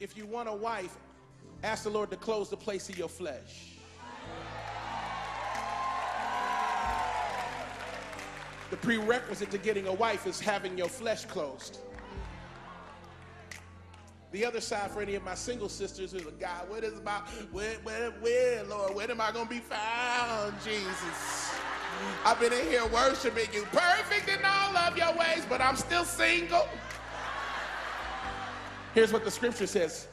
if you want a wife, ask the Lord to close the place of your flesh. The prerequisite to getting a wife is having your flesh closed. The other side for any of my single sisters is a God, what is my, where, where, where, Lord, when am I going to be found, Jesus? I've been in here worshiping you, perfect in all of your ways, but I'm still single. Here's what the scripture says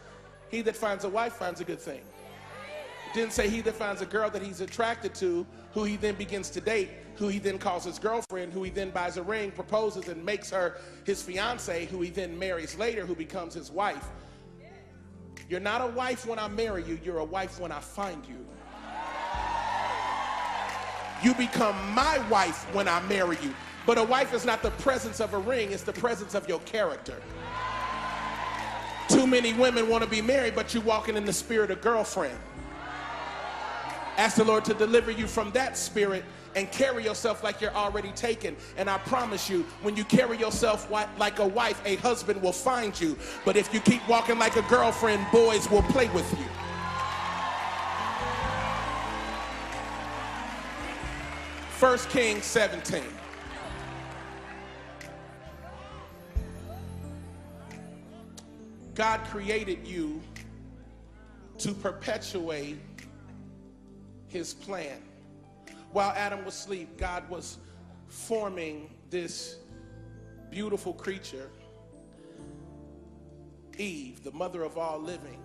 He that finds a wife finds a good thing. It didn't say he that finds a girl that he's attracted to, who he then begins to date, who he then calls his girlfriend, who he then buys a ring, proposes, and makes her his fiance, who he then marries later, who becomes his wife. You're not a wife when I marry you, you're a wife when I find you. You become my wife when I marry you. But a wife is not the presence of a ring, it's the presence of your character. Too many women want to be married, but you're walking in the spirit of girlfriend. Ask the Lord to deliver you from that spirit and carry yourself like you're already taken. And I promise you, when you carry yourself like a wife, a husband will find you. But if you keep walking like a girlfriend, boys will play with you. First Kings 17. God created you to perpetuate his plan. While Adam was asleep, God was forming this beautiful creature, Eve, the mother of all living.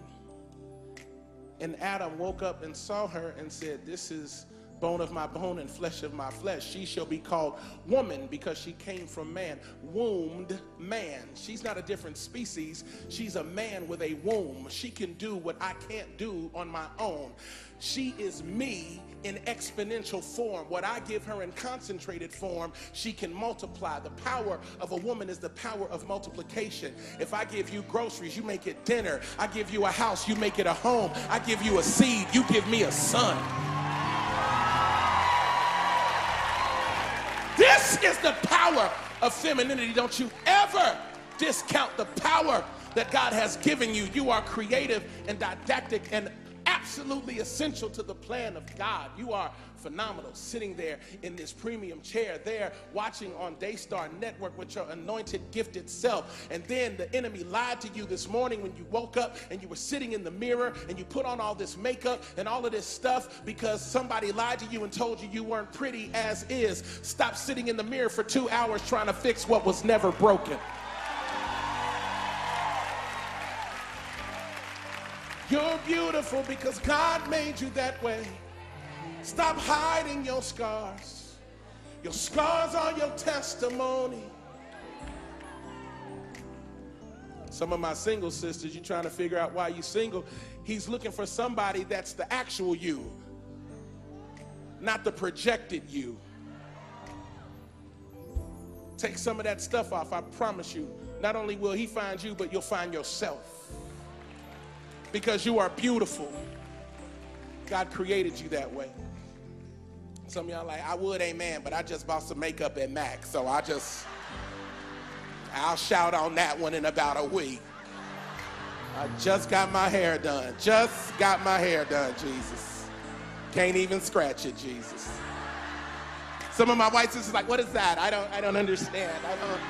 And Adam woke up and saw her and said, This is bone of my bone and flesh of my flesh. She shall be called woman because she came from man. Wombed man. She's not a different species. She's a man with a womb. She can do what I can't do on my own. She is me in exponential form. What I give her in concentrated form, she can multiply. The power of a woman is the power of multiplication. If I give you groceries, you make it dinner. I give you a house, you make it a home. I give you a seed, you give me a son. This is the power of femininity. Don't you ever discount the power that God has given you. You are creative and didactic and absolutely essential to the plan of God. You are phenomenal sitting there in this premium chair there watching on Daystar Network with your anointed gifted self and then the enemy lied to you this morning when you woke up and you were sitting in the mirror and you put on all this makeup and all of this stuff because somebody lied to you and told you you weren't pretty as is. Stop sitting in the mirror for 2 hours trying to fix what was never broken You're beautiful because God made you that way. Stop hiding your scars. Your scars are your testimony. Some of my single sisters, you're trying to figure out why you're single. He's looking for somebody that's the actual you, not the projected you. Take some of that stuff off, I promise you. Not only will he find you, but you'll find yourself because you are beautiful. God created you that way. Some of y'all like, I would, amen, but I just bought some makeup at MAC, so I just, I'll shout on that one in about a week. I just got my hair done. Just got my hair done, Jesus. Can't even scratch it, Jesus. Some of my white sisters like, what is that? I don't, I don't understand. I don't,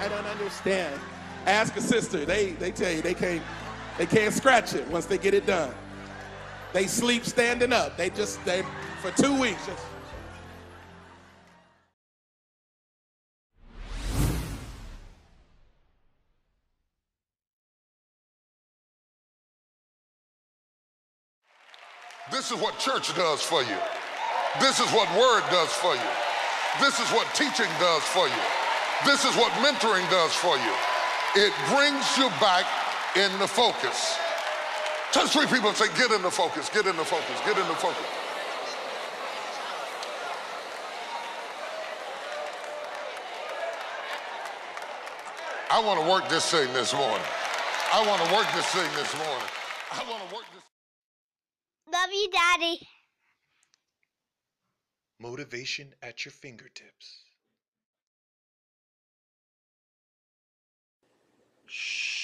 I don't understand. Ask a sister. They, they tell you they can't, they can't scratch it once they get it done. They sleep standing up. They just, they, for two weeks, just. This is what church does for you. This is what word does for you. This is what teaching does for you. This is what mentoring does for you. It brings you back in the focus. Touch three people and say, get in the focus, get in the focus, get in the focus. I want to work this thing this morning. I want to work this thing this morning. I want to work this. Love you, Daddy. Motivation at your fingertips. Shh.